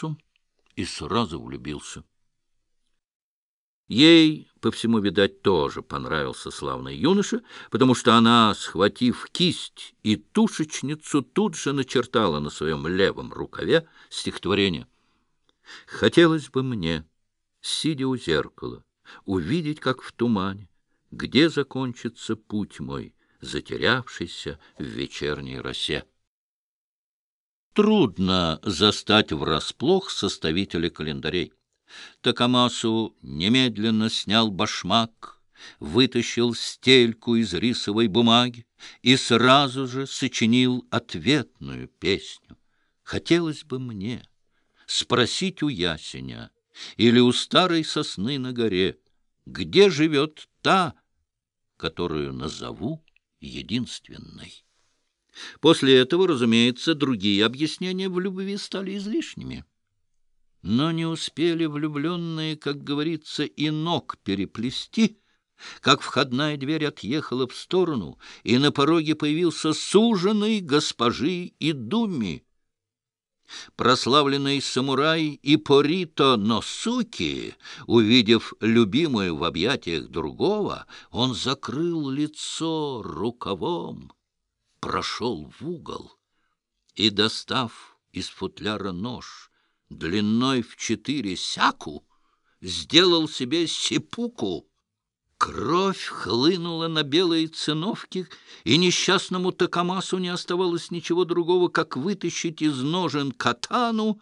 красавицу и сразу влюбился. Ей, по всему, видать, тоже понравился славный юноша, потому что она, схватив кисть и тушечницу, тут же начертала на своем левом рукаве стихотворение. «Хотелось бы мне, сидя у зеркала, увидеть, как в тумане, где закончится путь мой, затерявшийся в вечерней росе». Трудно застать врасплох составителя календарей. Такамасу немедленно снял башмак, вытащил стельку из рисовой бумаги и сразу же сочинил ответную песню. Хотелось бы мне спросить у ясеня или у старой сосны на горе, где живет та, которую назову единственной. После этого, разумеется, другие объяснения в любви стали излишними. Но не успели влюбленные, как говорится, и ног переплести, как входная дверь отъехала в сторону, и на пороге появился суженый госпожи Идуми. Прославленный самурай Ипорито Носуки, увидев любимую в объятиях другого, он закрыл лицо рукавом, прошел в угол и, достав из футляра нож, длиной в четыре сяку, сделал себе сипуку. Кровь хлынула на белые циновки, и несчастному Такамасу не оставалось ничего другого, как вытащить из ножен катану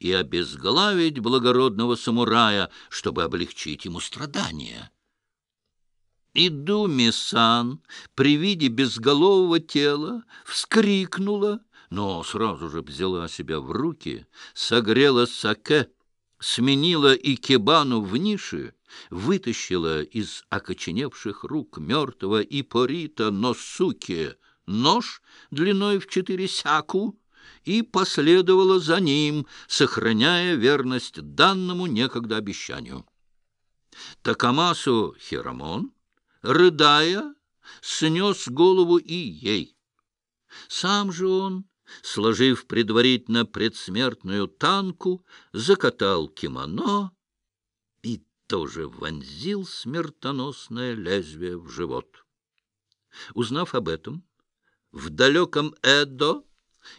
и обезглавить благородного самурая, чтобы облегчить ему страдания. Идуми-сан при виде безголового тела вскрикнула, но сразу же взяла себя в руки, согрела саке, сменила икебану в нише, вытащила из окоченевших рук мертвого ипорита Носуки нож длиной в четыре сяку и последовала за ним, сохраняя верность данному некогда обещанию. Такамасу Хирамон, рыдая, снес голову и ей. Сам же он сложив предварительно предсмертную танку, закатал кимоно и тоже вонзил смертоносное лезвие в живот. Узнав об этом, в далеком Эдо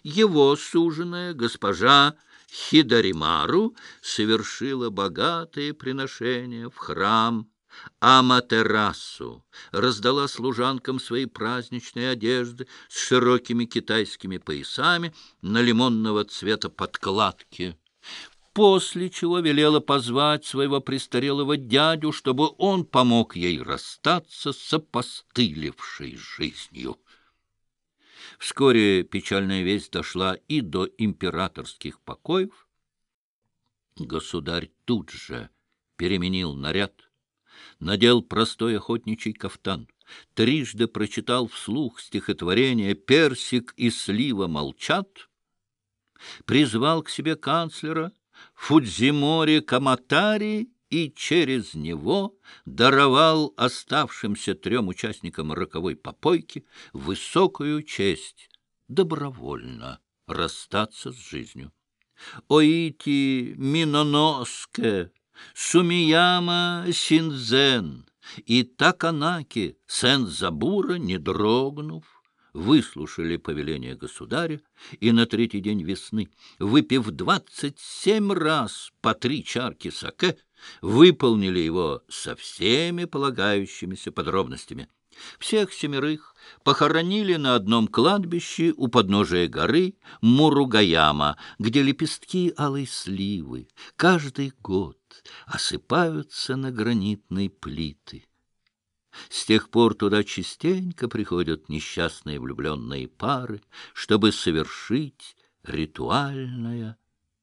его суженая госпожа Хидаримару совершила богатые приношения в храм Аматерасу раздала служанкам свои праздничные одежды с широкими китайскими поясами на лимонного цвета подкладки, после чего велела позвать своего престарелого дядю, чтобы он помог ей расстаться с опостылевшей жизнью. Вскоре печальная весть дошла и до императорских покоев. Государь тут же переменил наряд, надел простой охотничий кафтан, трижды прочитал вслух стихотворение «Персик и слива молчат», призвал к себе канцлера Фудзимори Каматари и через него даровал оставшимся трем участникам роковой попойки высокую честь добровольно расстаться с жизнью. Оити Миноноске Сумияма Синзен и Таканаки Сензабура, не дрогнув, выслушали повеление государя и на третий день весны, выпив двадцать семь раз по три чарки саке, выполнили его со всеми полагающимися подробностями. Всех семерых похоронили на одном кладбище у подножия горы Муругаяма, где лепестки алой сливы каждый год осыпаются на гранитные плиты. С тех пор туда частенько приходят несчастные влюбленные пары, чтобы совершить ритуальное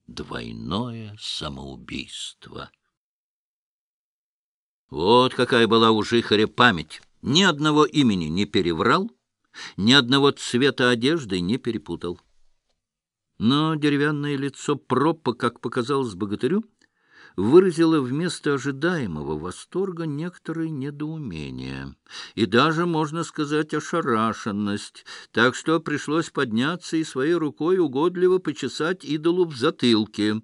двойное самоубийство. Вот какая была у Жихаря память! Ни одного имени не переврал, ни одного цвета одежды не перепутал. Но деревянное лицо пропа, как показалось богатырю, выразило вместо ожидаемого восторга некоторое недоумение и даже, можно сказать, ошарашенность, так что пришлось подняться и своей рукой угодливо почесать идолу в затылке.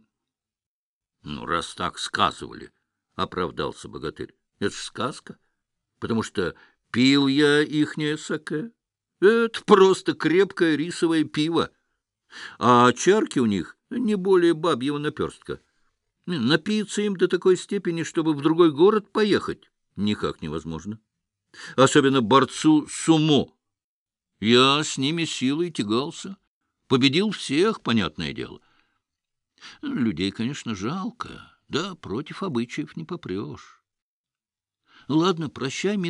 Ну, раз так сказывали, — оправдался богатырь. Это ж сказка, потому что пил я ихнее саке. Это просто крепкое рисовое пиво. А чарки у них не более бабьего наперстка. Напиться им до такой степени, чтобы в другой город поехать, никак невозможно. Особенно борцу сумо. Я с ними силой тягался. Победил всех, понятное дело. Людей, конечно, жалко. Да, против обычаев не попрешь. Ладно, прощай, милый.